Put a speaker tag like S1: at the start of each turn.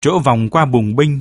S1: Chỗ vòng qua bùng binh.